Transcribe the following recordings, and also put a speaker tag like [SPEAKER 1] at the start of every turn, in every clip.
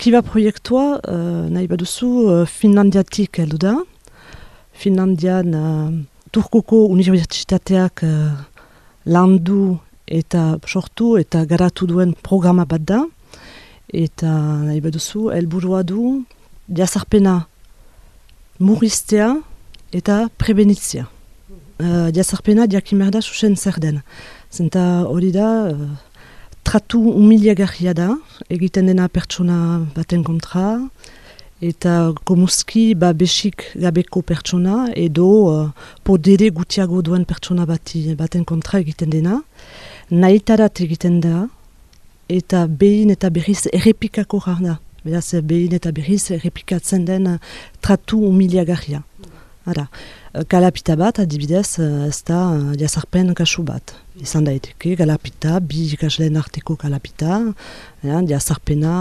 [SPEAKER 1] Kiba proiektua, uh, nahi baduzu, uh, Finlandiatik heldu da. Finlandian uh, Turkuko Unibertsitateak uh, landu eta sortu eta garatu duen programa bat da. Eta nahi baduzu, helburua du, jazarpena murriztea eta prebenitzea. Uh, jazarpena diakimerda susen zer den. Zenta hori da, tratu humiliagarria da, egiten dena pertsona baten kontra, eta komuski ba besik gabeko pertsona edo uh, podere gutiago duen pertsona bati, baten kontra egiten dena. Naitarat egiten da, eta behin eta berriz errepikako da. Beraz, behin eta berriz errepikatzen den tratu humiliagarria. Ara, kalapita bat, adibidez, ez da jazarpen kasu bat izan daiteke, galapita, bi ikasleen arteko galapita, ja, jazarpena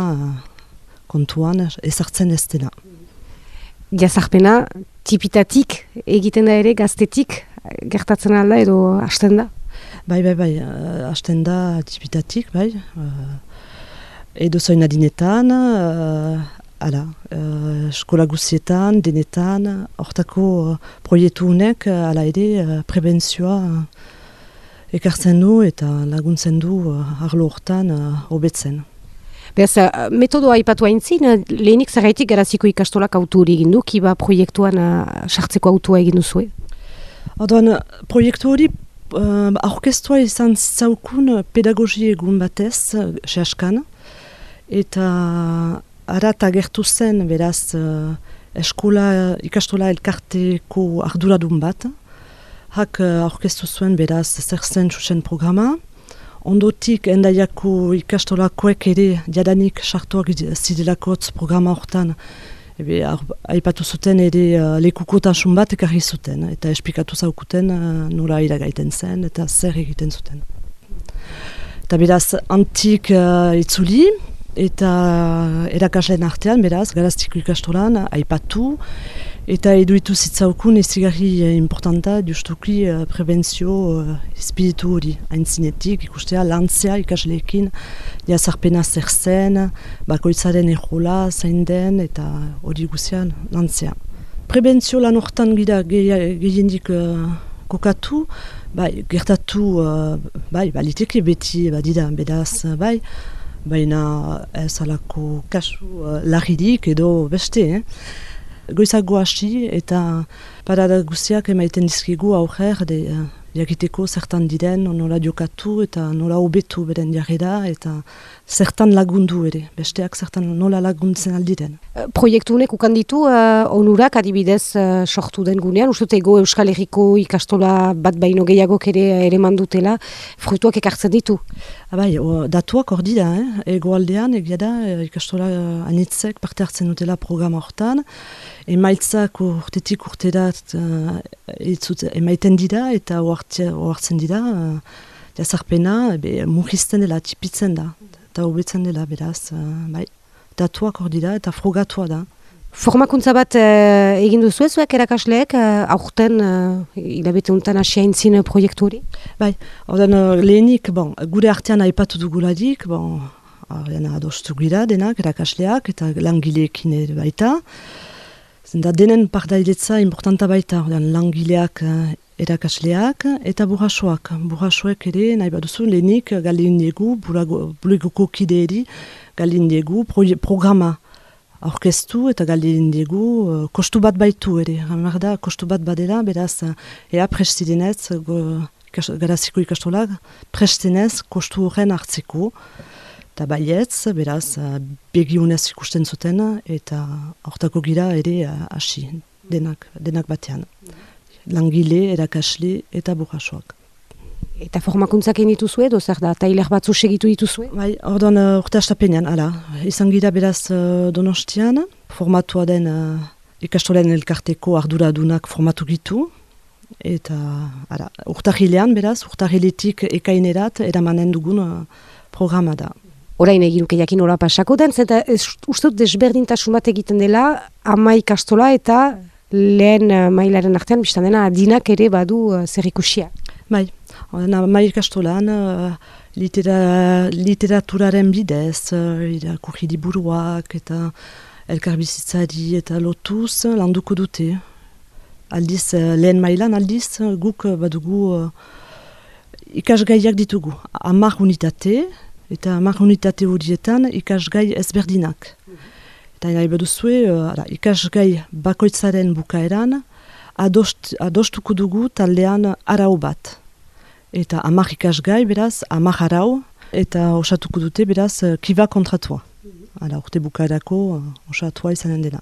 [SPEAKER 1] kontuan ezartzen ez dena.
[SPEAKER 2] Jazarpena tipitatik egiten da ere gaztetik gertatzen alda edo hasten da?
[SPEAKER 1] Bai, bai, bai, hasten da tipitatik, bai. Uh, edo zoin adinetan, uh, ala, uh, eskola guzietan, denetan, hortako uh, proietu honek, uh, ala ere, uh, prebentzioa ekartzen du eta laguntzen du uh, arlo hortan uh, hobetzen.
[SPEAKER 2] Beraz, uh, metodoa ipatu haintzin, uh, lehenik zerraitik garaziko ikastolak autu hori egin du, kiba proiektuan sartzeko autua egin duzu,
[SPEAKER 1] Orduan, proiektu hori uh, aurkestua izan zaukun pedagogi egun batez, sehaskan, eta ara gertu zen, beraz, eskola ikastola elkarteko arduradun bat, hak uh, aurkeztu zuen beraz zer zen txusen programa. Ondotik endaiako ikastolakoek ere jadanik sartuak zidelakotz programa hortan ebe, aipatu zuten ere uh, lekukotasun bat ekarri zuten eta esplikatu zaukuten uh, nola iragaiten zen eta zer egiten zuten. Eta beraz antik uh, itzuli eta erakasleen artean beraz garaztiko ikastolan aipatu Eta eduitu zitzaukun ezigarri eh, importanta justuki uh, prebentzio uh, espiritu hori haintzinetik ikustea lantzea ikasleekin jazarpena zer zen, bakoitzaren errola zain den eta hori guzian lantzea. Prebentzio lan hortan gira gehiendik uh, kokatu, bai, gertatu uh, bai, baliteke beti badida bedaz bai, baina ez alako kasu uh, larridik edo beste, eh? goizago hasi eta parada guztiak emaiten dizkigu aurrer de uh, jakiteko zertan diren, nola jokatu eta nola hobetu beren jarrera eta zertan lagundu ere, besteak zertan nola laguntzen aldiren.
[SPEAKER 2] Proiektu honek ukanditu uh, onurak adibidez uh, sortu den gunean, uste ego Euskal Herriko ikastola bat baino gehiagok ere ere mandutela, fruituak ekartzen ditu?
[SPEAKER 1] Abai, o, datuak hor dira, eh? ego aldean, egia da, ikastola uh, anitzek parte hartzen dutela programa hortan, emaitzak urtetik urterat uh, emaiten dira eta oartzen dira, uh, jazarpena, be, murrizten dela, tipitzen da eta hobetzen dela, beraz, uh, bai, datuak hor dira eta frogatua da.
[SPEAKER 2] Formakuntza bat uh, egin duzu ez, erakasleek, uh, aurten uh, hilabete untan asia intzin proiektu hori?
[SPEAKER 1] Bai, ordan lehenik, bon, gure artean aipatu duguladik, bon, uh, adostu gira denak, erakasleak eta langileekin ere baita. Zenda denen pardailetza importanta baita, ordan langileak erakasleak eta burrasoak. Burrasoek ere, nahi baduzu, lehenik galin diegu, buleguko kide galin diegu programa aurkeztu eta galin diegu uh, kostu bat baitu ere. Hamar da, kostu bat badela, beraz, uh, ea prestidenez, garaziko ikastolak, prestidenez kostu horren hartzeko. Eta baietz, beraz, uh, begionez ikusten zuten eta hortako gira ere hasi denak, denak batean langile, erakasle eta burrasoak.
[SPEAKER 2] Eta formakuntzak dituzue, edo zer da, tailer batzu segitu dituzue?
[SPEAKER 1] Bai, orduan uh, urte astapenean, ala, izan gira beraz uh, donostian, formatua den uh, ikastolen elkarteko arduradunak formatu gitu, eta ala, urtahilean beraz, urtahiletik ekainerat eramanen dugun uh, programa da.
[SPEAKER 2] Orain egin uke jakin ora pasako den, zeta uste desberdintasun bat egiten dela ama ikastola eta lehen uh, mailaren artean, biztan dena, adinak ere badu uh, zer ikusia.
[SPEAKER 1] Bai, mai ikastolan, uh, litera, literaturaren bidez, irakurri diburuak eta elkarbizitzari eta lotuz landuko dute. Aldiz, lehen mailan aldiz, guk badugu uh, ikasgaiak ditugu. Amar unitate, eta amar unitate horietan ikasgai ezberdinak. Eta nahi baduzue, uh, ikasgai bakoitzaren bukaeran, adost, adostuko dugu taldean arau bat eta amak ikasgai, beraz, amak arau, eta osatuko dute, beraz, eh, kiba kontratua. Hala, urte bukaerako uh, osatua izanen dela.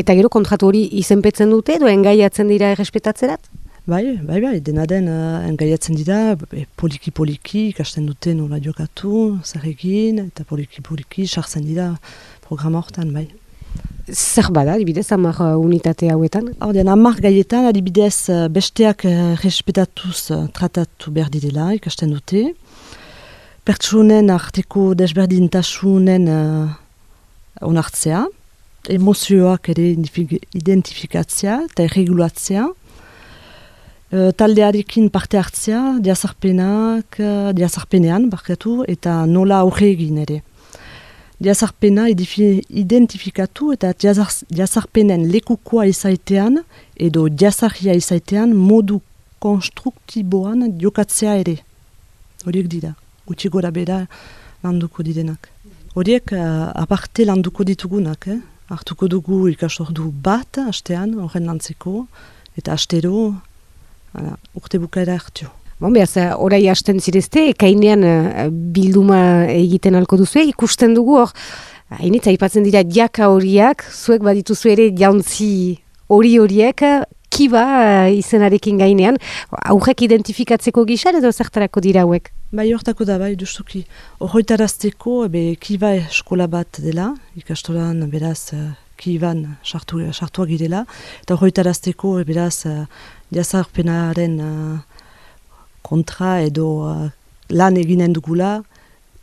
[SPEAKER 2] Eta gero kontratu hori izenpetzen dute, edo engaiatzen dira errespetatzerat?
[SPEAKER 1] Bai, bai, bai, dena den uh, engaiatzen dira, poliki-poliki ikasten dute nola jokatu, zer egin, eta poliki-poliki sartzen dira programa hortan, bai.
[SPEAKER 2] Zer bada, adibidez, amar uh, unitate hauetan?
[SPEAKER 1] Horden, amar gaietan, adibidez, uh, besteak uh, respetatuz uh, tratatu behar didela, ikasten dute. Pertsunen arteko desberdintasunen uh, onartzea, emozioak ere identifikatzea eta erregulatzea. Uh, taldearekin parte hartzea, diazarpenak, uh, diazarpenean, barkatu, eta nola aurre egin ere jazarpena identifikatu eta jazarpenen lekukoa izaitean edo jazarria izaitean modu konstruktiboan jokatzea ere. Horiek dira, gutxi gora bera landuko didenak. Horiek uh, aparte landuko ditugunak, eh? hartuko dugu ikasordu bat hastean, horren lantzeko, eta hastero urte bukaera hartu.
[SPEAKER 2] Bon, behaz, orai hasten zirezte, ekainean uh, bilduma egiten alko duzu, ikusten dugu hor, hainitza aipatzen dira jaka horiak, zuek badituzu ere jauntzi hori horiek, kiba uh, izenarekin gainean, aurrek identifikatzeko gisa edo zertarako dira hauek?
[SPEAKER 1] Bai, hortako da, bai, justuki. Horroitarazteko, ebe, kiba eskola bat dela, ikastolan, beraz, uh, kiban sartuak girela, eta horroitarazteko, beraz, uh, jazarpenaren kontra edo uh, lan eginen dugula,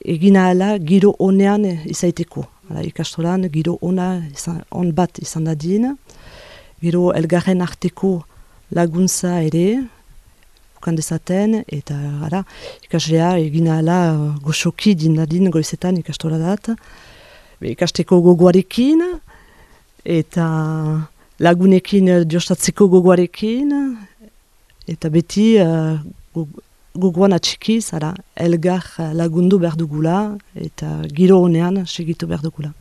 [SPEAKER 1] egina ala giro honean izaiteko. Hala, ikastolan giro ona izan, on bat izan dadin, giro elgarren arteko laguntza ere, bukan dezaten, eta hala, ikaslea egina ala uh, goxoki dinadin goizetan ikastola dat, ikasteko gogoarekin, eta lagunekin diostatzeko gogoarekin, eta beti uh, guguan atxikiz, ara, elgar lagundu behar dugula eta giro honean segitu behar dugula.